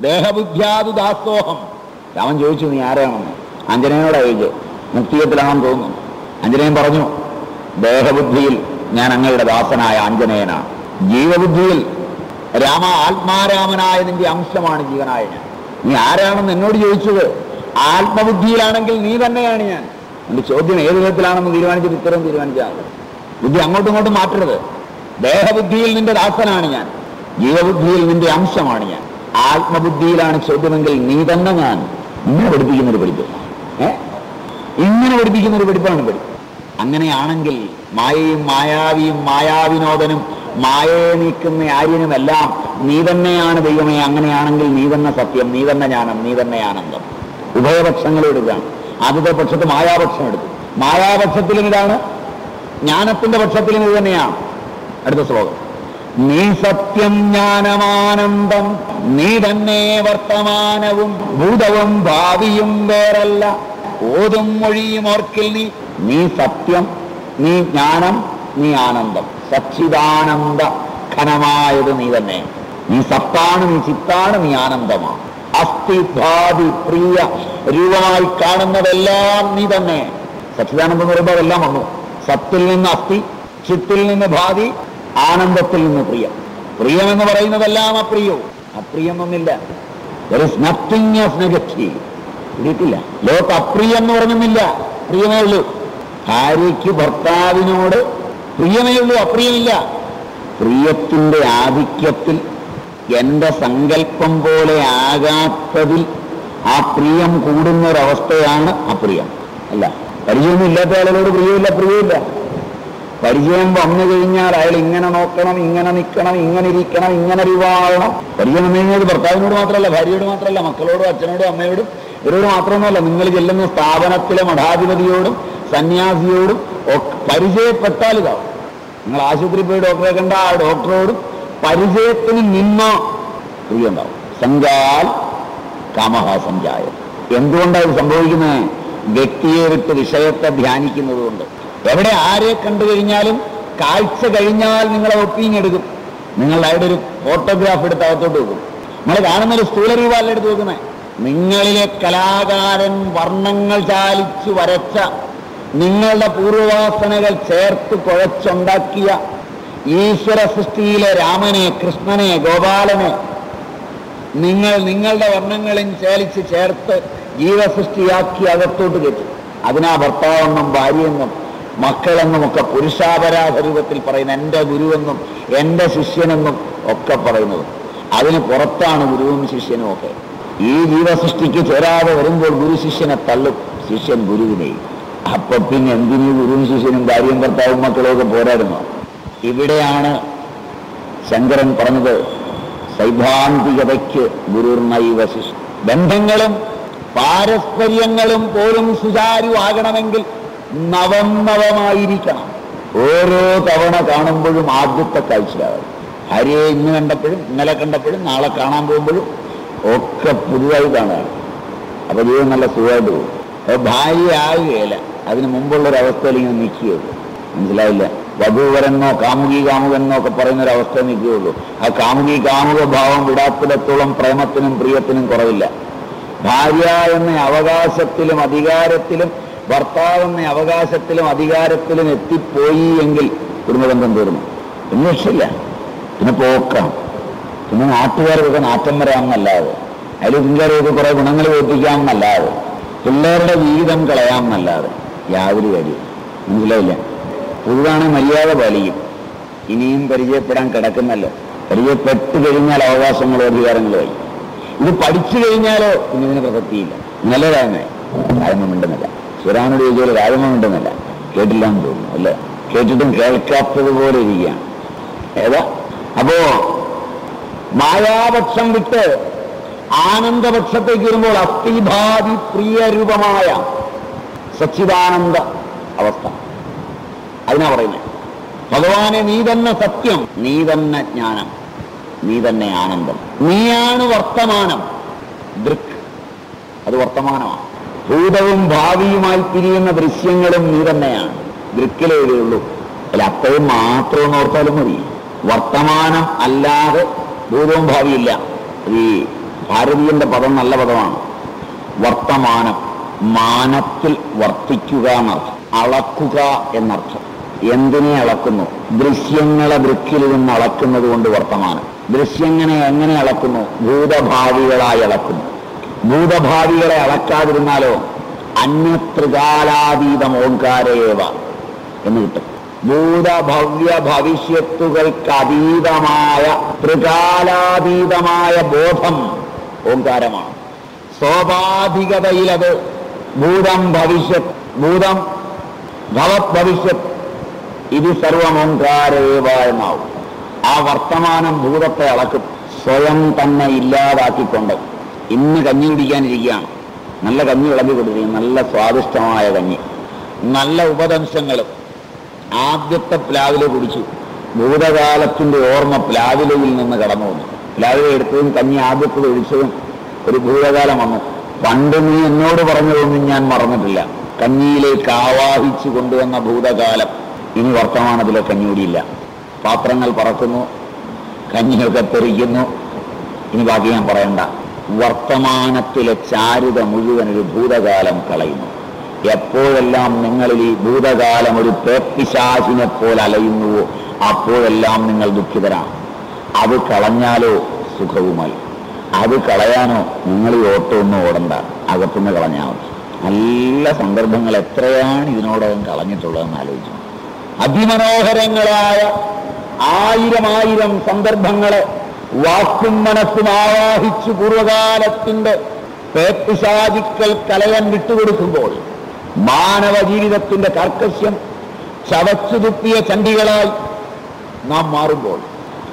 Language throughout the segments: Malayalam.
ദേഹബുദ്ധ്യാതു ദാസോഹം രാമൻ ചോദിച്ചു നീ ആരാണെന്ന്? അഞ്ജനയോടെ ചോദിച്ചു മുക്തിയത്തിലാണെന്ന് തോന്നുന്നു. അഞ്ജനയൻ പറഞ്ഞു ദേഹബുദ്ധിയിൽ ഞാൻ അങ്ങയുടെ ദാസനായ അഞ്ജനയനാണ് ജീവബുദ്ധിയിൽ രാമ ആത്മാരാമനായ നിന്റെ അംശമാണ് ജീവനായ ഞാൻ. നീ ആരാണെന്ന് എന്നോട് ചോദിച്ചത് ആത്മബുദ്ധിയിലാണെങ്കിൽ നീ തന്നെയാണ് ഞാൻ. എന്റെ ചോദ്യം ഏത് വിധത്തിലാണെന്ന് തീരുമാനിച്ചിട്ട് ഇത്തരം തീരുമാനിച്ചാൽ. ബുദ്ധി അങ്ങോട്ടും ഇങ്ങോട്ടും മാറ്റരുത്. ദേഹബുദ്ധിയിൽ നിന്റെ ദാസനാണ് ഞാൻ. ജീവബുദ്ധിയിൽ നിന്റെ അംശമാണ് ഞാൻ. ആത്മബുദ്ധിയിലാണ് ചോദ്യമെങ്കിൽ നീ തന്നെ ഞാൻ. ഇങ്ങനെ പഠിപ്പിക്കുന്നൊരു പഠിപ്പ്. ഏ? ഇങ്ങനെ പഠിപ്പിക്കുന്നൊരു പഠിപ്പാണ് പഠിപ്പ്. അങ്ങനെയാണെങ്കിൽ മായയും മായാവിയും മായാവിനോദനും മായയെ നീക്കുന്ന ആര്യനുമെല്ലാം നീ തന്നെയാണ് ദൈവമേ. അങ്ങനെയാണെങ്കിൽ നീ തന്നെ സത്യം നീ തന്നെ ജ്ഞാനം നീ തന്നെ ആനന്ദം. ഉഭയപക്ഷങ്ങളും എടുക്കാം ആദ്യത്തെ പക്ഷത്ത് മായാപക്ഷം എടുത്തു. മായാപക്ഷത്തിലും ഇതാണ് ജ്ഞാനത്തിന്റെ പക്ഷത്തിലും ഇത് തന്നെയാണ്. അടുത്ത ശ്ലോകം. നീ സത്യം ജ്ഞാനമാനന്ദം നീ തന്നെ വർത്തമാനവും ഭൂതവും ഭാവിയും വേറല്ല. ഓതും മൊഴിയും ഓർക്കിൽ നീ നീ സത്യം നീ ജ്ഞാനം നീ ആനന്ദം. സച്ചിദാനന്ദ ഘനമായത് നീ തന്നെ. നീ സത്താണ് നീ ചിത്താണ് നീ ആനന്ദമാണ് അസ്ഥി ഭാവി പ്രിയ രൂപമായി കാണുന്നതെല്ലാം നീ തന്നെ. സച്ചിദാനന്ദം എന്ന് പറയുമ്പോൾ അതെല്ലാം വന്നു. സത്തിൽ നിന്ന് അസ്ഥി ചിത്തിൽ നിന്ന് ഭാതി ആനന്ദത്തിൽ നിന്ന് പ്രിയം. പ്രിയം എന്ന് പറയുന്നതെല്ലാം അപ്രിയോ അപ്രിയമൊന്നില്ല there is nothing of negative ഇരിക്കില്ല ലോക അപ്രിയം എന്ന് പറഞ്ഞൊന്നില്ല പ്രിയമേ ഉള്ളൂ. ഭാര്യയ്ക്ക് ഭർത്താവിനോട് പ്രിയമേ ഉള്ളൂ അപ്രിയമില്ല. പ്രിയത്തിന്റെ ആധിക്യത്തിൽ എന്റെ സങ്കല്പം പോലെ ആകാത്തതിൽ ആ പ്രിയം കൂടുന്നൊരവസ്ഥയാണ് അപ്രിയം. അല്ല പരിചയമൊന്നും ഇല്ലാത്ത ആളുകളോട് പ്രിയമില്ല പ്രിയമില്ല. പരിചയം വന്നു കഴിഞ്ഞാൽ അയാൾ ഇങ്ങനെ നോക്കണം ഇങ്ങനെ നിൽക്കണം ഇങ്ങനെ ഇരിക്കണം ഇങ്ങനെ വിവാഹണം പരിചയം വന്നു കഴിഞ്ഞാൽ ഭർത്താവിനോട് മാത്രമല്ല ഭാര്യയോട് മാത്രമല്ല മക്കളോടും അച്ഛനോടും അമ്മയോടും ഇവരോട് മാത്രമൊന്നുമല്ല. നിങ്ങൾ ചെല്ലുന്ന സ്ഥാപനത്തിലെ മഠാധിപതിയോടും സന്യാസിയോടും പരിചയപ്പെട്ടാൽ ഇതാവും. നിങ്ങൾ ആശുപത്രി പോയി ഡോക്ടറെ കണ്ട ആ ഡോക്ടറോടും പരിചയത്തിന് നിന്നോ പ്രിയം ഉണ്ടാവും. സഞ്ചാൽ കാമഹ സഞ്ചായം എന്തുകൊണ്ടാണ് ഇത് സംഭവിക്കുന്നത്? വ്യക്തിയെ വിട്ട് വിഷയത്തെ ധ്യാനിക്കുന്നത് കൊണ്ട് എവിടെ ആരെ കണ്ടു കഴിഞ്ഞാലും കാഴ്ച കഴിഞ്ഞാൽ നിങ്ങളെ ഒപ്പീനിയൻ എടുക്കും. നിങ്ങൾ അവിടെ ഒരു ഫോട്ടോഗ്രാഫ് എടുത്ത് അകത്തോട്ട് വെക്കും. നമ്മൾ കാണുന്ന ഒരു സ്ഥൂല രൂപമല്ല എടുത്ത് വെക്കുന്നത് നിങ്ങളിലെ കലാകാരൻ വർണങ്ങൾ ചാലിച്ചു വരച്ച നിങ്ങളുടെ പൂർവവാസനകൾ ചേർത്ത് കുഴച്ചുണ്ടാക്കിയ ഈശ്വര സൃഷ്ടിയിലെ രാമനെ കൃഷ്ണനെ ഗോപാലനെ നിങ്ങൾ നിങ്ങളുടെ വർണങ്ങളിൽ ചേലിച്ച് ചേർത്ത് ജീവസൃഷ്ടിയാക്കി അകത്തോട്ട് കയറ്റും അതിനാ ഭർത്താവെന്നും ഭാര്യയെന്നും മക്കളെന്നും ഒക്കെ പുരുഷാപരാധ രൂപത്തിൽ പറയുന്ന എന്റെ ഗുരുവെന്നും എന്റെ ശിഷ്യനെന്നും ഒക്കെ പറയുന്നത്. അതിന് പുറത്താണ് ഗുരുവും ശിഷ്യനും ഒക്കെ. ഈ ജീവസൃഷ്ടിക്ക് ചേരാതെ വരുമ്പോൾ ഗുരു ശിഷ്യനെ തള്ളും. ശിഷ്യൻ ഗുരുവിനെ. അപ്പൊ പിന്നെ എന്തിനീ ഗുരുവും ശിഷ്യനും ഭാര്യയും ഭർത്താവും മക്കളൊക്കെ പോരായിരുന്നു ഇവിടെയാണ് ശങ്കരൻ പറഞ്ഞത് സൈദ്ധാന്തികതയ്ക്ക് ഗുരുർണൈവ ശിഷ്യ ബന്ധങ്ങളും പാരസ്പര്യങ്ങളും പോലും സുചാരുവാകണമെങ്കിൽ നവം നവമായിരിക്കണം. ഓരോ തവണ കാണുമ്പോഴും ആദ്യത്തെ കാഴ്ചയാകും ഹരിയെ ഇന്ന് കണ്ടപ്പോഴും ഇന്നലെ കണ്ടപ്പോഴും നാളെ കാണാൻ പോകുമ്പോഴും ഒക്കെ പുതുതായി കാണുകയാണ്. അപ്പൊ ജീവിതം നല്ല സുഖമായിട്ട് പോകും. ഭാര്യ ആകുകയില്ല. അതിന് മുമ്പുള്ള ഒരു അവസ്ഥയിൽ ഇങ്ങനെ നിൽക്കുകയുള്ളൂ. മനസ്സിലായില്ല? വധൂവരെന്നോ കാമുകി കാമുകനെന്നോ ഒക്കെ പറയുന്ന ഒരു അവസ്ഥ നിൽക്കുകയുള്ളൂ. ആ കാമുകി കാമുക ഭാവം വിടാത്തിടത്തോളം പ്രേമത്തിനും പ്രിയത്തിനും കുറവില്ല. ഭാര്യ എന്ന അവകാശത്തിലും അധികാരത്തിലും ഭർത്താവ് എന്ന അവകാശത്തിലും അധികാരത്തിലും എത്തിപ്പോയി എങ്കിൽ കുടുംബബന്ധം തീർന്നു. പിന്നെ രക്ഷയില്ല. പിന്നെ പോക്കാം പിന്നെ നാട്ടുകാർക്കൊക്കെ നാറ്റം അതിൽ പിള്ളേരൊക്കെ കുറെ ഗുണങ്ങൾ കേൾപ്പിക്കാമെന്നല്ലാതെ പിള്ളേരുടെ ജീവിതം കളയാമെന്നല്ലാതെ. യാതൊരു കാര്യം മനസ്സിലായില്ല? പൊതുവാണ് മര്യാദ പാലിക്കും. ഇനിയും പരിചയപ്പെടാൻ കിടക്കുന്നല്ലോ. പരിചയപ്പെട്ട് കഴിഞ്ഞാൽ അവകാശങ്ങളോ അധികാരങ്ങളോ ആയി. ഇത് പഠിച്ചു കഴിഞ്ഞാലോ പിന്നെ ഇതിന് പ്രസക്തിയില്ല. നല്ലതാണ്. കാരണം മിണ്ടുന്നില്ല. ശിവരാമനോട് ചോദിച്ചാൽ കാര്യമുണ്ടെന്നല്ല മിണ്ടുന്നില്ല കേട്ടില്ല എന്ന് തോന്നുന്നു അല്ലേ? കേട്ടിട്ടും കേൾക്കാത്തതുപോലെ ഇരിക്കുകയാണ്. ഏതാ? അപ്പോ മായാപക്ഷം വിട്ട് ആനന്ദപക്ഷത്തേക്ക് വരുമ്പോൾ അസ്ഥിഭാതി പ്രിയരൂപമായ സച്ചിദാനന്ദ അവസ്ഥ. അതിനാ പറയുന്നത് ഭഗവാനെ നീ തന്നെ സത്യം നീ തന്നെ ജ്ഞാനം നീ തന്നെ ആനന്ദം. നീയാണ് വർത്തമാനം. ദൃക്. അത് വർത്തമാനമാണ്. ഭൂതവും ഭാവിയുമായി പിരിയുന്ന ദൃശ്യങ്ങളും നീ തന്നെയാണ് ദൃക്കിലേ ഉള്ളൂ അല്ല അപ്പോൾ മാത്രം ഓർത്താലും മതി. വർത്തമാനം അല്ലാതെ ഭൂതവും ഭാവിയില്ല. ഈ ഭാരതീയന്റെ പദം നല്ല പദമാണ്. വർത്തമാനം മാനത്തിൽ വർത്തിക്കുക എന്നർത്ഥം. അളക്കുക എന്നർത്ഥം. എന്തിനെ അളക്കുന്നു? ദൃശ്യങ്ങളെ ദൃക്കിൽ നിന്ന് അളക്കുന്നത് കൊണ്ട് വർത്തമാനം. ദൃശ്യങ്ങളെ എങ്ങനെ അളക്കുന്നു? ഭൂതഭാവികളായി അളക്കുന്നു. ഭൂതഭാവികളെ അളക്കാതിരുന്നാലോ അന്യത്രികാലാതീതം ഓങ്കാരേവ എന്ന് കിട്ടും. ഭൂതഭവ്യ ഭവിഷ്യത്തുകൾക്ക് അതീതമായ ത്രികാലാതീതമായ ബോധം ഓങ്കാരമാണ്. സ്വാഭാവികതയിൽ അത് ഭൂതം ഭവിഷ്യത് ഭൂതം ഭവത് ഭവിഷ്യത്. ഇത് സർവം ഓങ്കാരേവ എന്നാവും. ആ വർത്തമാനം ഭൂതത്തെ അളക്കും. സ്വയം തന്നെ ഇല്ലാതാക്കിക്കൊണ്ട് ഇന്ന് കഞ്ഞി കുടിക്കാനിരിക്കുകയാണ്. നല്ല കഞ്ഞി വിളമ്പി കൊടുക്കുകയും നല്ല സ്വാദിഷ്ടമായ കഞ്ഞി. നല്ല ഉപദംശങ്ങളും ആദ്യത്തെ പ്ലാവില കുടിച്ചു. ഭൂതകാലത്തിന്റെ ഓർമ്മ പ്ലാവിലയിൽ നിന്ന് കടന്നു വന്നു. പ്ലാവില എടുത്തതും കഞ്ഞി ആദ്യത്തത് ഒഴിച്ചതും ഒരു ഭൂതകാലം വന്നു. പണ്ട് നീ എന്നോട് പറഞ്ഞതൊന്നും ഞാൻ മറന്നിട്ടില്ല. കഞ്ഞിയിലേക്ക് ആവാഹിച്ചു കൊണ്ടുവന്ന ഭൂതകാലം. ഇനി വർത്തമാനത്തിലെ കഞ്ഞിയൂടിയില്ല പാത്രങ്ങൾ പറക്കുന്നു. കഞ്ഞിയൊക്കെ തെറിക്കുന്നു. ഇനി ബാക്കി ഞാൻ പറയണ്ട. വർത്തമാനത്തിലെ ചാരുത മുഴുവൻ ഒരു ഭൂതകാലം കളയുന്നു. എപ്പോഴെല്ലാം നിങ്ങളിൽ ഈ ഭൂതകാലം ഒരു പേപ്പിശാചിനെ പോലെ അലയുന്നുവോ അപ്പോഴെല്ലാം നിങ്ങൾ ദുഃഖിതരാണ്. അത് കളഞ്ഞാലോ സുഖവുമായി. അത് കളയാനോ നിങ്ങൾ ഈ ഓട്ടോ ഒന്നും ഓടണ്ട. അകത്തുനിന്ന് കളഞ്ഞാൽ മതി. നല്ല സന്ദർഭങ്ങൾ എത്രയാണ് ഇതിനോടകം കളഞ്ഞിട്ടുള്ളതെന്ന് ആലോചിച്ചു. അതിമനോഹരങ്ങളായ ആയിരം ആയിരം സന്ദർഭങ്ങളെ വാക്കും മനസ്സും ആവാഹിച്ചു പൂർവകാലത്തിന്റെ പേപ്പിശാചിക്കൽ കലയൻ വിട്ടുകൊടുക്കുമ്പോൾ മാനവ ജീവിതത്തിന്റെ കർക്കശ്യം ചവച്ചു തുപ്പിയ ചണ്ടികളായി നാം മാറുമ്പോൾ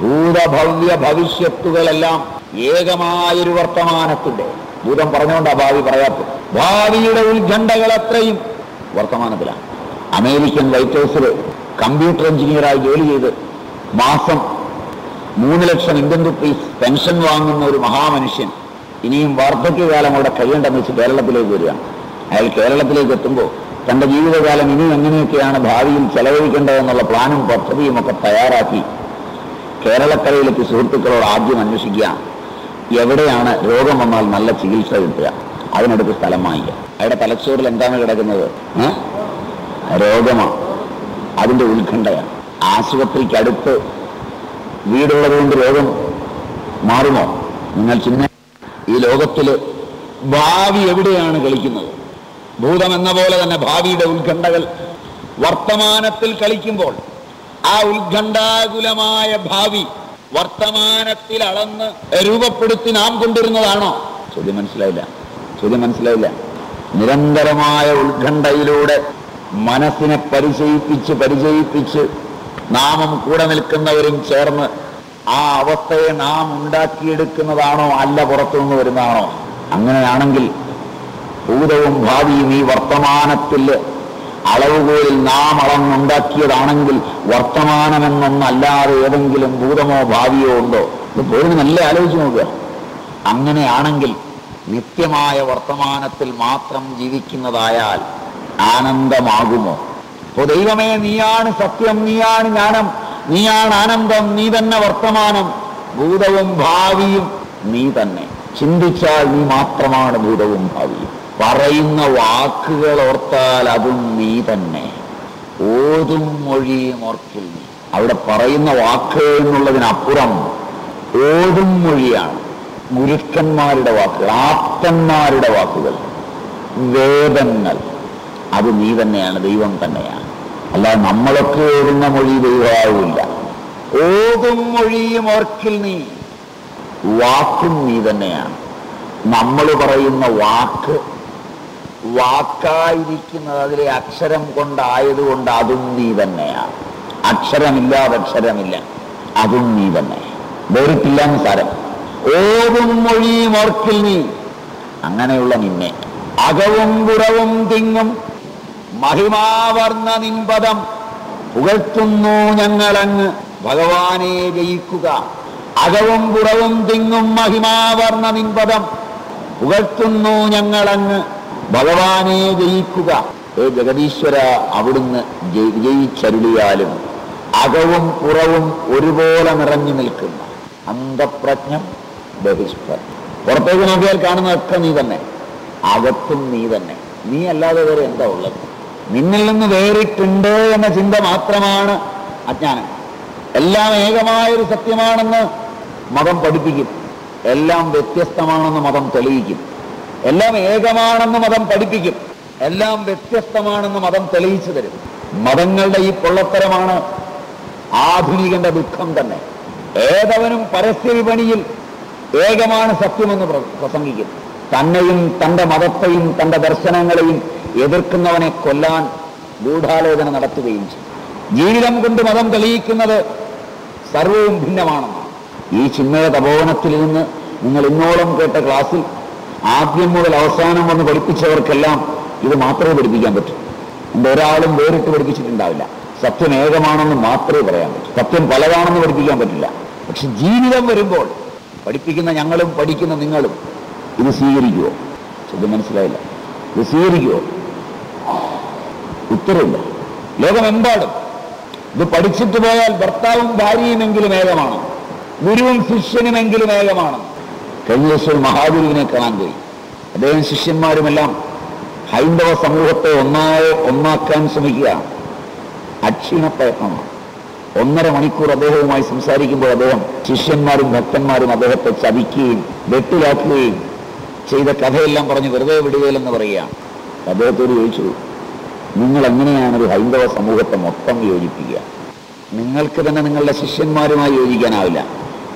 ഭൂതഭവ്യ ഭവിഷ്യത്തുകളെല്ലാം ഏകമായൊരു വർത്തമാനത്തിന്റെ ഭൂതം പറഞ്ഞുകൊണ്ടാ ഭാവി പറയാത്തത്. ഭാവിയുടെ ഉത്കണ്ഠകൾ അത്രയും വർത്തമാനത്തിലാണ്. അമേരിക്കൻ വൈറ്റ് ഹൗസിൽ കമ്പ്യൂട്ടർ എഞ്ചിനീയറായി ജോലി ചെയ്ത് മാസം മൂന്ന് ലക്ഷം ഇന്ത്യൻ റുപ്പീസ് പെൻഷൻ വാങ്ങുന്ന ഒരു മഹാമനുഷ്യൻ ഇനിയും വാർദ്ധക്യകാലം അവിടെ കഴിയേണ്ടെന്ന് വെച്ച് കേരളത്തിലേക്ക് വരികയാണ് അയാൾ കേരളത്തിലേക്ക് എത്തുമ്പോൾ തന്റെ ജീവിതകാലം ഇനി എങ്ങനെയൊക്കെയാണ് ഭാവിയിൽ ചെലവഴിക്കേണ്ടതെന്നുള്ള പ്ലാനും പദ്ധതിയും ഒക്കെ തയ്യാറാക്കി കേരളക്കരയിലേക്ക് സുഹൃത്തുക്കളോട് ആദ്യം അന്വേഷിക്കുക. എവിടെയാണ് രോഗം വന്നാൽ നല്ല ചികിത്സ കിട്ടുക. അതിനടുത്ത് സ്ഥലം വാങ്ങിക്കുക. അയാളുടെ തലച്ചോറിൽ എന്താണ് കിടക്കുന്നത്? രോഗമാണ് അതിന്റെ ഉത്കണ്ഠയാണ് ആശുപത്രിക്ക് അടുത്ത് വീടുള്ളത് കൊണ്ട് രോഗം മാറുമോ? നിങ്ങൾ ചിന്ത ഈ ലോകത്തിൽ ഭാവി എവിടെയാണ് കളിക്കുന്നത്? ഭൂതം എന്ന പോലെ തന്നെ ഭാവിയുടെ ഉത്കണ്ഠകൾ വർത്തമാനത്തിൽ കളിക്കുമ്പോൾ ആ ഉത്കണ്ഠാകുലമായ ഭാവി വർത്തമാനത്തിൽ അളന്ന് രൂപപ്പെടുത്തി നാം കൊണ്ടിരുന്നതാണോ? ചോദ്യം മനസ്സിലായില്ല. ചോദ്യം മനസ്സിലായില്ല. നിരന്തരമായ ഉത്കണ്ഠയിലൂടെ മനസ്സിനെ പരിചയിപ്പിച്ച് പരിചയിപ്പിച്ച് നാമും കൂടെ നിൽക്കുന്നവരും ചേർന്ന് ആ അവസ്ഥയെ നാം ഉണ്ടാക്കിയെടുക്കുന്നതാണോ അല്ല പുറത്തുനിന്ന് വരുന്നതാണോ? അങ്ങനെയാണെങ്കിൽ ഭൂതവും ഭാവിയും ഈ വർത്തമാനത്തിൽ അളവുകോലിൽ നാം അളന്നുണ്ടാക്കിയതാണെങ്കിൽ വർത്തമാനമെന്നൊന്നല്ലാതെ ഏതെങ്കിലും ഭൂതമോ ഭാവിയോ ഉണ്ടോ? ഇത് പോലും നല്ല ആലോചിച്ച് നോക്കുക. അങ്ങനെയാണെങ്കിൽ നിത്യമായ വർത്തമാനത്തിൽ മാത്രം ജീവിക്കുന്നതായാൽ ആനന്ദമാകുമോ? ഓ ദൈവമേ നീയാണ് സത്യം നീയാണ് ജ്ഞാനം നീയാണ് ആനന്ദം നീ തന്നെ വർത്തമാനം. ഭൂതവും ഭാവിയും നീ തന്നെ. ചിന്തിച്ചാൽ നീ മാത്രമാണ് ഭൂതവും ഭാവിയും. പറയുന്ന വാക്കുകൾ ഓർത്താൽ അതും നീ തന്നെ. ഓതും മൊഴിയും ഓർക്കിൽ നീ. അവിടെ പറയുന്ന വാക്കുകൾ എന്നുള്ളതിനപ്പുറം ഓതും മൊഴിയാണ്. ഗുരുക്കന്മാരുടെ വാക്കുകൾ ആപ്തന്മാരുടെ വാക്കുകൾ വേദങ്ങൾ. അത് നീ തന്നെയാണ് ദൈവം തന്നെയാണ്. അല്ലാതെ നമ്മളൊക്കെ ഓടുന്ന മൊഴി ദൈവമാവില്ല. ഓതും മൊഴിയും ഓർക്കിൽ നീ. വാക്കും നീ തന്നെയാണ്. നമ്മൾ പറയുന്ന വാക്ക് വാക്കായിരിക്കുന്നത് അതിലെ അക്ഷരം കൊണ്ടായതുകൊണ്ട് അതും നീ തന്നെയാണ്. അക്ഷരമില്ലാതെ അക്ഷരമില്ല അതും നീ തന്നെ വേറിട്ടില്ല എന്ന് സാരം. ഓതും മൊഴിയും ഓർക്കിൽ നീ. അങ്ങനെയുള്ള നിന്നെ. അകവും പുറവും തിങ്ങും മഹിമാവർണ നിൻപദം പുകഴ്ത്തുന്നു ഞങ്ങളങ്ങ്. ഭഗവാനെ ജയിക്കുക. അകവും പുറവും തിങ്ങും മഹിമാവർണ നിൻപദം പുകഴ്ത്തുന്നു ഞങ്ങളങ്ങ്. ഭഗവാനെ ജയിക്കുക. ഏ ജഗദീശ്വര അവിടുന്ന് ജയിച്ചരുളിയാലും അകവും പുറവും ഒരുപോലെ നിറഞ്ഞു നിൽക്കുന്ന അന്തപ്രജ്ഞം ബഹിഷ്പ്രജ്ഞ പുറത്തേക്ക് നോക്കിയാൽ കാണുന്നതൊക്കെ നീ തന്നെ. അകത്തും നീ തന്നെ. നീ അല്ലാതെ വേറെ എന്താ ഉള്ളത്? നിന്നിൽ നിന്ന് വേറിട്ടുണ്ട് എന്ന ചിന്ത മാത്രമാണ് അജ്ഞാനം. എല്ലാം ഏകമായൊരു സത്യമാണെന്ന് മതം പഠിപ്പിക്കും. എല്ലാം വ്യത്യസ്തമാണെന്ന് മതം തെളിയിക്കും. എല്ലാം ഏകമാണെന്ന് മതം പഠിപ്പിക്കും. എല്ലാം വ്യത്യസ്തമാണെന്ന് മതം തെളിയിച്ചു തരും. മതങ്ങളുടെ ഈ പൊള്ളത്തരമാണ് ആധുനികന്റെ ദുഃഖം തന്നെ. ഏതവനും പരസ്യ വിപണിയിൽ ഏകമാണ് സത്യമെന്ന് പ്രസംഗിക്കുന്നു പ്രസംഗിക്കും. തന്നെയും തന്റെ മതത്തെയും തന്റെ ദർശനങ്ങളെയും എതിർക്കുന്നവനെ കൊല്ലാൻ ഗൂഢാലോചന നടത്തുകയും ചെയ്യും. ജീവിതം കൊണ്ട് മതം തെളിയിക്കുന്നത് സർവവും ഭിന്നമാണെന്നാണ്. ഈ ചിന്മയ തപോവനത്തിൽ നിന്ന് നിങ്ങൾ ഇന്നോളം കേട്ട ക്ലാസ്സിൽ ആദ്യം മുതൽ അവസാനം വന്ന് പഠിപ്പിച്ചവർക്കെല്ലാം ഇത് മാത്രമേ പഠിപ്പിക്കാൻ പറ്റൂ. എന്റെ ഒരാളും വേറിട്ട് പഠിപ്പിച്ചിട്ടുണ്ടാവില്ല. സത്യം ഏകമാണെന്ന് മാത്രമേ പറയാൻ പറ്റൂ. സത്യം പലതാണെന്ന് പഠിപ്പിക്കാൻ പറ്റില്ല. പക്ഷെ ജീവിതം വരുമ്പോൾ പഠിപ്പിക്കുന്ന ഞങ്ങളും പഠിക്കുന്ന നിങ്ങളും ഇത് സ്വീകരിക്കുമോ ചോദ്യം മനസ്സിലായില്ല. ഇത് സ്വീകരിക്കുമോ ഉത്തരവില്ല. ലോകമെമ്പാടും ഇത് പഠിച്ചിട്ട് പോയാൽ ഭർത്താവും ഭാര്യയുമെങ്കിലും ഏകമാണ്. ഗുരുവും ശിഷ്യനുമെങ്കിലും ഏകമാണ്. കഴിഞ്ഞ ദിവസം മഹാഗുരുവിനെ കാണാൻ പോയി. അദ്ദേഹം ശിഷ്യന്മാരുമെല്ലാം ഹൈന്ദവ സമൂഹത്തെ ഒന്നായോ ഒന്നാക്കാൻ ശ്രമിക്കുക. അക്ഷീണ പ്രയത്നമാണ്. ഒന്നര മണിക്കൂർ അദ്ദേഹവുമായി സംസാരിക്കുമ്പോൾ അദ്ദേഹം ശിഷ്യന്മാരും ഭക്തന്മാരും അദ്ദേഹത്തെ ചതിക്കുകയും വെട്ടിലാക്കുകയും ചെയ്ത കഥയെല്ലാം പറഞ്ഞ് വെറുതെ വിടുകയില്ലെന്ന് പറയുകയാണ് അദ്ദേഹത്തോട് ചോദിച്ചു നിങ്ങൾ എങ്ങനെയാണ് ഒരു ഹൈന്ദവ സമൂഹത്തെ മൊത്തം യോജിപ്പിക്കുക? നിങ്ങൾക്ക് തന്നെ നിങ്ങളുടെ ശിഷ്യന്മാരുമായി യോജിക്കാനാവില്ല.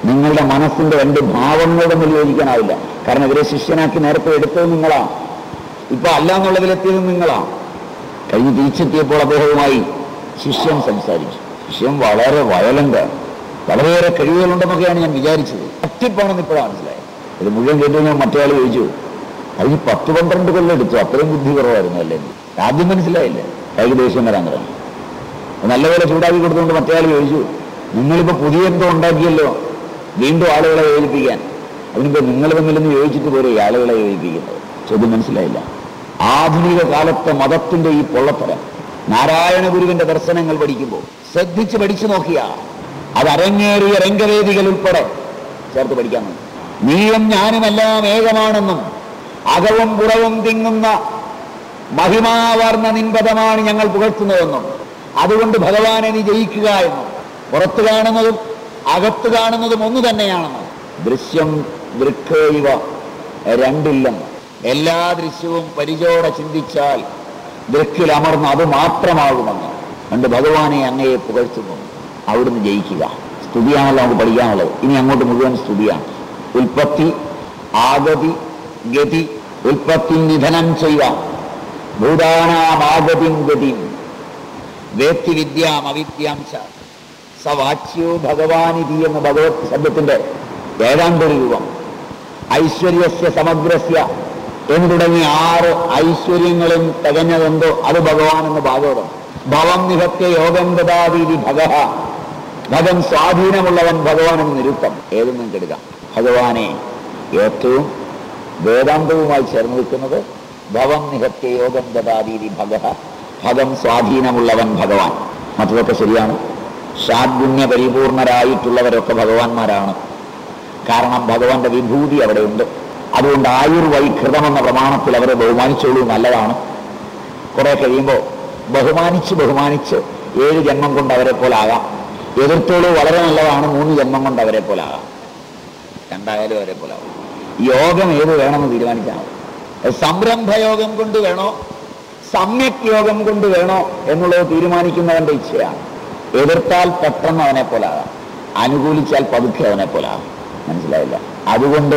നിങ്ങളുടെ മനസ്സിന്റെ രണ്ട് ഭാവങ്ങൾ യോജിക്കാനാവില്ല. കാരണം ഇവരെ ശിഷ്യനാക്കി നേരത്തെ എടുത്തത് നിങ്ങളാണ് ഇപ്പൊ അല്ല എന്നുള്ളതിലെത്തിയത് നിങ്ങളാണ് കഴിഞ്ഞ് തിരിച്ചെത്തിയപ്പോൾ അദ്ദേഹവുമായി ശിഷ്യൻ സംസാരിച്ചു. ശിഷ്യൻ വളരെ വയലന്റ് വളരെയേറെ കഴിവുകളുണ്ടെന്നൊക്കെയാണ് ഞാൻ വിചാരിച്ചത്. തട്ടിപ്പാണെന്ന് ഇപ്പോഴാണ് മനസ്സിലായത്. ഇത് മുഴുവൻ കേട്ടു ഞാൻ മറ്റേ ആൾ ചോദിച്ചു അത് ഈ പത്ത് പന്ത്രണ്ട് കൊല്ലം എടുത്തു അത്രയും ബുദ്ധി കുറവായിരുന്നു അല്ലെങ്കിൽ ആദ്യം മനസ്സിലായില്ല? കൈക്ക് ദേഷ്യം വരാൻ തുടങ്ങി. അത് നല്ലപോലെ ചൂടാക്കി കൊടുത്തുകൊണ്ട് മറ്റേ ആൾ ചോദിച്ചു നിങ്ങളിപ്പോൾ പുതിയ എന്തോ ഉണ്ടാക്കിയല്ലോ? വീണ്ടും ആളുകളെ ഏൽപ്പിക്കാൻ അതിനിപ്പോൾ നിങ്ങൾ തമ്മിലൊന്ന് യോജിച്ചിട്ട് പോരെ ഈ ആളുകളെ ഏൽപ്പിക്കുന്നത് ചോദ്യം മനസ്സിലായില്ല. ആധുനിക കാലത്തെ മതത്തിന്റെ ഈ പൊള്ളത്തരം. നാരായണ ഗുരുവിന്റെ ദർശനങ്ങൾ പഠിക്കുമ്പോൾ ശ്രദ്ധിച്ച് പഠിച്ചു നോക്കിയ അത് അരങ്ങേറിയ രംഗവേദികൾ ഉൾപ്പെടെ ചേർത്ത് പഠിക്കാൻ. നീയും ഞാനുമെല്ലാം ഏകമാണെന്നും അകവും പുറവും തിങ്ങുന്ന മഹിമാവർണ നിൻപദമാണ് ഞങ്ങൾ പുകഴ്ത്തുന്നതെന്നും അതുകൊണ്ട് ഭഗവാനെ നീ ജയിക്കുക എന്നും പുറത്ത് കാണുന്നതും അകത്ത് കാണുന്നതും ഒന്നു തന്നെയാണെന്നും ദൃശ്യം ദൃക്കേവ രണ്ടില്ലെന്ന് എല്ലാ ദൃശ്യവും പരിചോടെ ചിന്തിച്ചാൽ ദൃക്കിൽ അമർന്ന് അത് മാത്രമാകുമെന്ന് കണ്ട് ഭഗവാനെ അങ്ങയെ പുകഴ്ത്തുന്നു. അവിടുന്ന് ജയിക്കുക. സ്തുതിയാണല്ലോ നമുക്ക് പഠിക്കാനുള്ളത്. ഇനി അങ്ങോട്ട് മുഴുവൻ സ്തുതിയാണ്. ഉൽപ്പത്തി ആഗതി ഗതി ഉൽപ്പത്തി നിധനം ചെയ്യാം. ഭൂതാനാമാഗതിം ഗതി. വേത്തി വിദ്യാം അവിദ്യാംശ സവാച്യോ ഭഗവാനിധി എന്ന ഭഗവത് ശബ്ദത്തിന്റെ ഏതാണ്ടൊരു രൂപം. ഐശ്വര്യസ്യ സമഗ്രസ്യ. എന്ന് ആറ് ഐശ്വര്യങ്ങളും തികഞ്ഞതെന്തോ അത് ഭഗവാൻ എന്ന് ഭാഗവതം. ഭവം നിഹത്യ യോഗം ഗതാവിധി ഭഗ. ഭഗം സ്വാധീനമുള്ളവൻ ഭഗവാൻ എന്ന് നിരുത്തം. ഏതൊന്നും എടുക്കാം ഭഗവാനെ ഏറ്റവും വേദാന്തവുമായി ചേർന്ന് നിൽക്കുന്നത് ഭവം നിഹത്യ യോഗം ദദാതീതി ഭഗ ഭഗം സ്വാധീനമുള്ളവൻ ഭഗവാൻ. മറ്റതൊക്കെ ശരിയാണ്. ഷാഡ്ഗുണ്യ പരിപൂർണരായിട്ടുള്ളവരൊക്കെ ഭഗവാന്മാരാണ്. കാരണം ഭഗവാന്റെ വിഭൂതി അവിടെയുണ്ട്. അതുകൊണ്ട് ആയുർവൈകൃതം എന്ന പ്രമാണത്തിൽ അവരെ ബഹുമാനിച്ചോളൂ നല്ലതാണ്. കുറെ കഴിയുമ്പോൾ ബഹുമാനിച്ച് ബഹുമാനിച്ച് ഏഴ് ജന്മം കൊണ്ട് അവരെ പോലാകാം. എതിർത്തോളൂ വളരെ നല്ലതാണ് മൂന്ന് ജന്മം കൊണ്ട് അവരെ പോലെ ആകാം രണ്ടായാലും അവരെ പോലെ ആവും യോഗം ഏത് വേണമെന്ന് തീരുമാനിക്കാം സംരംഭയോഗം കൊണ്ട് വേണോ? സമ്യക് യോഗം കൊണ്ട് വേണോ എന്നുള്ളത് തീരുമാനിക്കുന്നവന്റെ ഇച്ഛയാണ്. എതിർത്താൽ പെട്ടെന്ന് അവനെ പോലെ ആകാം. അനുകൂലിച്ചാൽ പതുക്കെ അവനെ പോലെ ആകാം. മനസ്സിലായില്ല? അതുകൊണ്ട്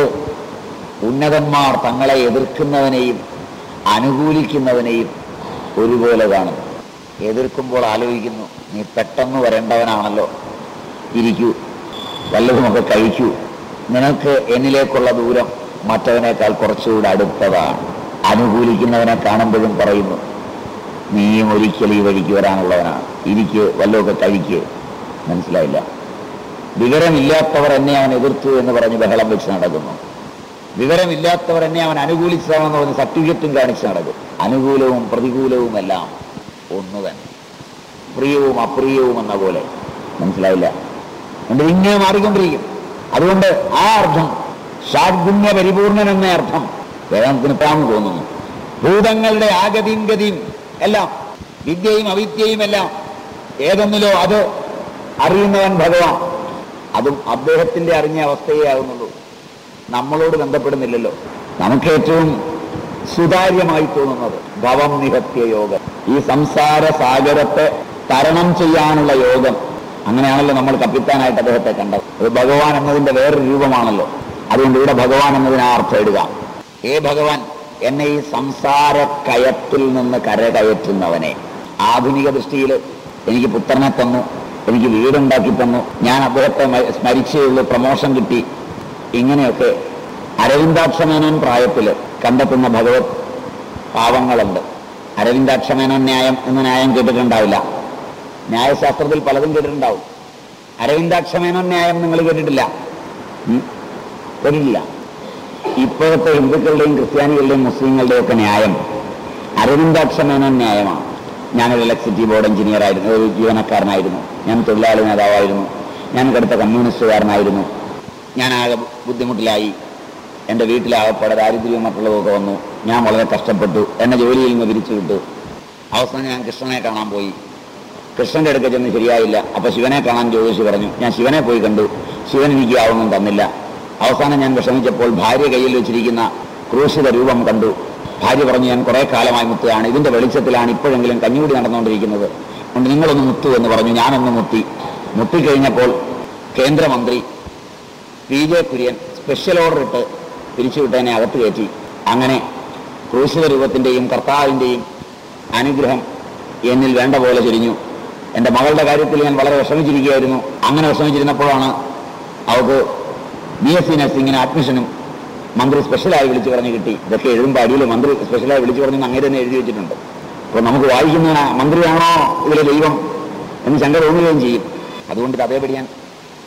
ഉന്നതന്മാർ തങ്ങളെ എതിർക്കുന്നവനെയും അനുകൂലിക്കുന്നവനെയും ഒരുപോലെ കാണും എതിർക്കുമ്പോൾ ആലോചിക്കുന്നു നീ പെട്ടെന്ന് വരേണ്ടവനാണല്ലോ. ഇരിക്കൂ. വല്ലതുമൊക്കെ കഴിക്കൂ. നിനക്ക് എന്നിലേക്കുള്ള ദൂരം മറ്റവനേക്കാൾ കുറച്ചുകൂടെ അടുത്തതാണ്. അനുകൂലിക്കുന്നവനെ കാണുമ്പോഴും പറയുന്നു നീയും ഒരിക്കലും ഈ വഴിക്ക് വരാനുള്ളവനാണ്. ഇരിക്ക് വല്ലതൊക്കെ കഴിക്ക്. മനസ്സിലായില്ല. വിവരമില്ലാത്തവർ എന്നെ അവൻ എതിർത്തു എന്ന് പറഞ്ഞ് ബഹളം വെച്ച് നടക്കുന്നു. വിവരമില്ലാത്തവർ എന്നെ അവൻ അനുകൂലിച്ചതാണെന്ന് പറഞ്ഞ് സർട്ടിഫിക്കറ്റും കാണിച്ച് നടക്കും. അനുകൂലവും പ്രതികൂലവും എല്ലാം ഒന്ന് തന്നെ പ്രിയവും അപ്രിയവും എന്ന പോലെ. മനസ്സിലായില്ല? എന്റെ ഇങ്ങനെ മാറിക്കൊണ്ടിരിക്കും. അതുകൊണ്ട് ആ അർത്ഥം ഷാഡ്ഗുണ്യ പരിപൂർണൻ എന്ന അർത്ഥം വേദാന്തത്തിന് പ്രാമു തോന്നുന്നു ഭൂതങ്ങളുടെ ആഗതിയും ഗതിയും എല്ലാം വിദ്യയും അവിദ്യയും എല്ലാം ഏതൊന്നിലോ അത് അറിയുന്നവൻ ഭഗവാൻ. അതും അദ്ദേഹത്തിന്റെ അറിഞ്ഞ അവസ്ഥയേ ആകുന്നുള്ളൂ നമ്മളോട് ബന്ധപ്പെടുന്നില്ലല്ലോ. നമുക്ക് ഏറ്റവും സുതാര്യമായി തോന്നുന്നത് ഭവം നിഹത്യ യോഗം. ഈ സംസാര സാഗരത്തെ തരണം ചെയ്യാനുള്ള യോഗം. അങ്ങനെയാണല്ലോ നമ്മൾ കപ്പിത്താനായിട്ട് അദ്ദേഹത്തെ കണ്ടത്. അത് ഭഗവാൻ എന്നതിന്റെ വേറൊരു രൂപമാണല്ലോ. അതുകൊണ്ട് ഇവിടെ ഭഗവാൻ എന്നതിന് അർത്ഥം ഇടുക. ഏ ഭഗവാൻ എന്നെ ഈ സംസാര കയത്തിൽ നിന്ന് കരകയറ്റുന്നവനെ. ആധുനിക ദൃഷ്ടിയിൽ എനിക്ക് പുത്രനെ തന്നു എനിക്ക് വീടുണ്ടാക്കി തന്നു. ഞാൻ അദ്ദേഹത്തെ മ- സ്മരിച്ചേ പ്രമോഷൻ കിട്ടി. ഇങ്ങനെയൊക്കെ അരവിന്ദാക്ഷമേനോൻ പ്രായത്തിൽ കണ്ടെത്തുന്ന ഭഗവത് പാവങ്ങളുണ്ട്. അരവിന്ദാക്ഷമേനോൻ ന്യായം എന്ന ന്യായം കേട്ടിട്ടുണ്ടാവില്ല. ന്യായശാസ്ത്രത്തിൽ പലതും കേട്ടിട്ടുണ്ടാവും. അരവിന്ദാക്ഷമേനോ ന്യായം നിങ്ങൾ കേട്ടിട്ടില്ല? കേട്ടിട്ടില്ല. ഇപ്പോഴത്തെ ഹിന്ദുക്കളുടെയും ക്രിസ്ത്യാനികളുടെയും മുസ്ലിങ്ങളുടെയും ഒക്കെ ന്യായം അരവിന്ദാക്ഷമേനോ ന്യായമാണ്. ഞാനൊരു ഇലക്ട്രിസിറ്റി ബോർഡ് എഞ്ചിനീയർ ആയിരുന്നു ഒരു ജീവനക്കാരനായിരുന്നു. ഞാൻ തൊഴിലാളി നേതാവായിരുന്നു. ഞാൻ കടുത്ത കമ്മ്യൂണിസ്റ്റുകാരനായിരുന്നു. ഞാൻ ആകെ ബുദ്ധിമുട്ടിലായി. എന്റെ വീട്ടിലാകപ്പാടെ ദാരിദ്ര്യവും മറ്റുള്ളതൊക്കെ വന്നു. ഞാൻ വളരെ കഷ്ടപ്പെട്ടു. എന്നെ ജോലിയിൽ നിന്ന് പിരിച്ചു വിട്ടു അവസാനം ഞാൻ കൃഷ്ണനെ കാണാൻ പോയി. കൃഷ്ണന്റെ അടുക്ക ചെന്ന് ശരിയായില്ല. അപ്പൊ ശിവനെ കാണാൻ ജ്യോതിഷി പറഞ്ഞു ഞാൻ ശിവനെ പോയി കണ്ടു. ശിവൻ എനിക്ക് ആവൊന്നും തന്നില്ല. അവസാനം ഞാൻ വിഷമിച്ചപ്പോൾ ഭാര്യ കയ്യിൽ വെച്ചിരിക്കുന്ന ക്രൂശിത രൂപം കണ്ടു. ഭാര്യ പറഞ്ഞു ഞാൻ കുറെ കാലമായി മുത്തുകയാണ്. ഇതിന്റെ വെളിച്ചത്തിലാണ് ഇപ്പോഴെങ്കിലും കഞ്ഞുകൂടി നടന്നുകൊണ്ടിരിക്കുന്നത്. അതുകൊണ്ട് നിങ്ങളൊന്ന് മുത്തു എന്ന് പറഞ്ഞു. ഞാനൊന്ന് മുത്തി. മുത്തിക്കഴിഞ്ഞപ്പോൾ കേന്ദ്രമന്ത്രി P J Kurian special order ഇട്ട് പിരിച്ചുവിട്ടതിനെ അകത്ത് കയറ്റി. അങ്ങനെ ക്രൂശിത രൂപത്തിന്റെയും കർത്താവിന്റെയും അനുഗ്രഹം എന്നിൽ വേണ്ട പോലെ ചൊരിഞ്ഞു. എന്റെ മകളുടെ കാര്യത്തിൽ ഞാൻ വളരെ വിഷമിച്ചിരിക്കുകയായിരുന്നു. അങ്ങനെ വിഷമിച്ചിരുന്നപ്പോഴാണ് അവൾക്ക് ബി എസ് സി നഴ്സിങ്ങിന് അഡ്മിഷനും മന്ത്രി സ്പെഷ്യലായി വിളിച്ചു പറഞ്ഞ് കിട്ടി. ഇതൊക്കെ എഴുതുമ്പോൾ അടിയിൽ മന്ത്രി സ്പെഷ്യലായി വിളിച്ചു പറഞ്ഞ് അങ്ങനെ തന്നെ എഴുതി വെച്ചിട്ടുണ്ട്. അപ്പോൾ നമുക്ക് വായിക്കുന്ന മന്ത്രിയാണോ ഇതിലെ ദൈവം എന്ന് ശങ്ക തോന്നുകയും ചെയ്യും. അതുകൊണ്ട് ഇത് അതേപടി ഞാൻ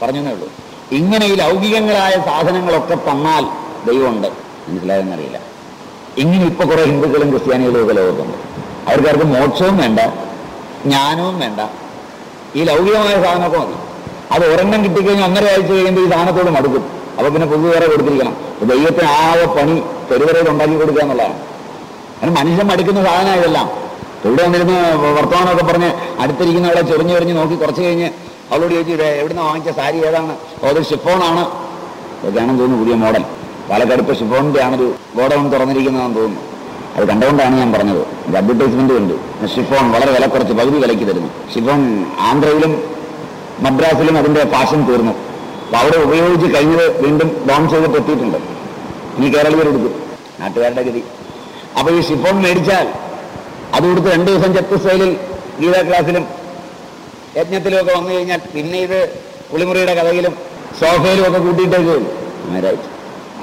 പറഞ്ഞേ ഉള്ളൂ. ഇങ്ങനെ ഈ ലൗകികങ്ങളായ സാധനങ്ങളൊക്കെ തന്നാൽ ദൈവമുണ്ട്. മനസ്സിലായെന്നറിയില്ല ഇങ്ങനെ ഇപ്പോൾ കുറേ ഹിന്ദുക്കളും ക്രിസ്ത്യാനികളും ഒക്കെ ലോകത്തുണ്ട്. അവർക്കാർക്ക് മോക്ഷവും വേണ്ട. ജ്ഞാനവും വേണ്ട. ഈ ലൗകികമായ സാധനമൊക്കെ മതി. അത് ഒരെണ്ണം കിട്ടിക്കഴിഞ്ഞാൽ ഒന്നര ആഴ്ച കഴിയുമ്പോൾ ഈ സാധനത്തോട് മടുക്കും. അപ്പൊ പിന്നെ പൊതു വേറെ കൊടുത്തിരിക്കണം. ദൈവത്തെ ആകെ പണി തെരുവരയിൽ ഉണ്ടാക്കി കൊടുക്കുക എന്നുള്ളതാണ്. അതിന് മനുഷ്യൻ മടുക്കുന്ന സാധനം ഇതെല്ലാം. ഇവിടെ വന്നിരുന്ന് വർത്തമാനമൊക്കെ പറഞ്ഞ് അടുത്തിരിക്കുന്നവളെ ചൊറിഞ്ഞു ചൊറിഞ്ഞ് നോക്കി കുറച്ച് കഴിഞ്ഞ് അവളോട് ചോദിച്ചു "ഇത് എവിടുന്ന് വാങ്ങിച്ച സാരി? ഏതാണ്? അത് ഷിഫോണാണ് ഇതൊക്കെയാണെന്ന് തോന്നുന്നു പുതിയ മോഡൽ. പാലക്കാട് ഇപ്പോൾ ഷിഫോണിന്റെ ആണൊരു ഗോഡൗൺ തുറന്നിരിക്കുന്നതെന്ന് തോന്നുന്നു. അത് കണ്ടുകൊണ്ടാണ് ഞാൻ പറഞ്ഞത്. ഇത് അഡ്വർടൈസ്മെന്റ് ഉണ്ട് ഷിഫോൺ വളരെ വില കുറച്ച് പകുതി വിലയ്ക്ക് തരുന്നു. ഷിഫോൺ ആന്ധ്രയിലും മദ്രാസിലും അതിന്റെ ഫാഷൻ തീർന്നു. അപ്പൊ അവിടെ ഉപയോഗിച്ച് കഴിഞ്ഞത് വീണ്ടും ഡോൺ ചെയ്തിട്ട് എത്തിയിട്ടുണ്ട്. ഇനി കേരളീയർ എടുക്കും. നാട്ടുകാരുടെ ഗതി. അപ്പൊ ഈ ഷിഫോൺ മേടിച്ചാൽ അത് കൊടുത്ത് രണ്ടു ദിവസം ചെത്ത് സ്റ്റൈലിൽ ഗീതാ ക്ലാസ്സിലും യജ്ഞത്തിലും ഒക്കെ വന്നു കഴിഞ്ഞാൽ പിന്നെ ഇത് കുളിമുറിയുടെ കഥയിലും സോഫയിലും ഒക്കെ കൂട്ടിയിട്ടേക്ക്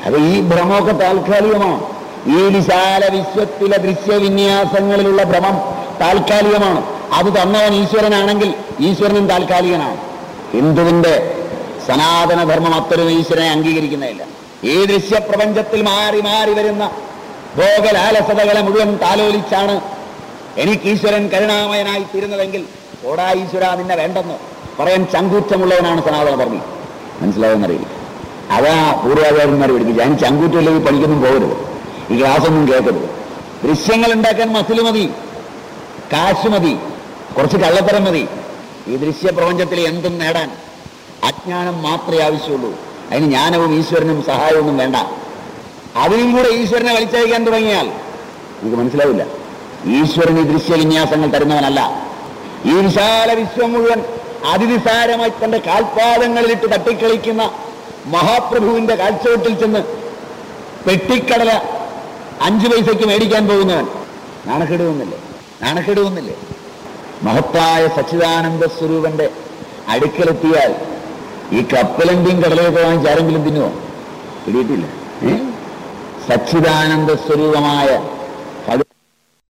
അപ്പൊ ഈ ഭ്രമമൊക്കെ താൽക്കാലികമാണ്. ഈ വിശാല വിശ്വത്തിലെ ദൃശ്യവിന്യാസങ്ങളിലുള്ള ഭ്രമം താൽക്കാലികമാണ്. അത് തന്നവൻ ഈശ്വരനാണെങ്കിൽ ഈശ്വരനും താൽക്കാലികനാണ്. ഹിന്ദുവിന്റെ സനാതനധർമ്മം അത്തരം ഈശ്വരനെ അംഗീകരിക്കുന്നില്ല ഈ ദൃശ്യപ്രപഞ്ചത്തിൽ മാറി മാറി വരുന്ന ഭോഗലാലസതകളെ മുഴുവൻ താലോലിച്ചാണ് എനിക്ക് ഈശ്വരൻ കരുണാമയനായി തീരുന്നതെങ്കിൽ ഓടാ ഈശ്വര നിന്നെ വേണ്ടെന്ന് പറയാൻ ചങ്കൂറ്റമുള്ളവനാണ് സനാതന പറഞ്ഞു മനസ്സിലാവുന്നറിയില്ല. അതാ പൂർവാചാര്യന്മാർ പഠിപ്പിച്ചു ഞാൻ ചങ്കൂറ്റമില്ലെങ്കിൽ പണിക്കൊന്നും പോകരുത്. ഈ ഗ്ലാസൊന്നും കേൾക്കരുത്. ദൃശ്യങ്ങൾ ഉണ്ടാക്കാൻ മസിൽ മതി. കാശ് മതി. കുറച്ച് കള്ളത്തരം മതി. ഈ ദൃശ്യ പ്രപഞ്ചത്തിൽ എന്തും നേടാൻ അജ്ഞാനം മാത്രമേ ആവശ്യമുള്ളൂ. അതിന് ജ്ഞാനവും ഈശ്വരനും സഹായമൊന്നും വേണ്ട. അതിനും കൂടെ ഈശ്വരനെ വലിച്ചയക്കാൻ തുടങ്ങിയാൽ നമുക്ക് മനസ്സിലാവില്ല. ഈശ്വരൻ ഈ ദൃശ്യവിന്യാസങ്ങൾ തരുന്നവനല്ല. ഈ വിശാല വിശ്വം മുഴുവൻ അതിനിസാരമായി തന്റെ കാൽപാദങ്ങളിലിട്ട് തട്ടിക്കളിക്കുന്ന മഹാപ്രഭുവിന്റെ കാഴ്ചവട്ടിൽ ചെന്ന് പെട്ടിക്കടല അഞ്ചു പൈസയ്ക്ക് മേടിക്കാൻ പോകുന്നവൻ. നാണക്കെടുവെന്നില്ലേ നാണക്കെടുവെന്നില്ലേ മഹത്തായ സച്ചിദാനന്ദ സ്വരൂപന്റെ അടുക്കലെത്തിയാൽ ഈ കപ്പലണ്ടിയും കടലേ വാങ്ങിച്ച് ആരെങ്കിലും തിന്നുവോ? പിടിയിട്ടില്ല. സച്ചിദാനന്ദ സ്വരൂപമായ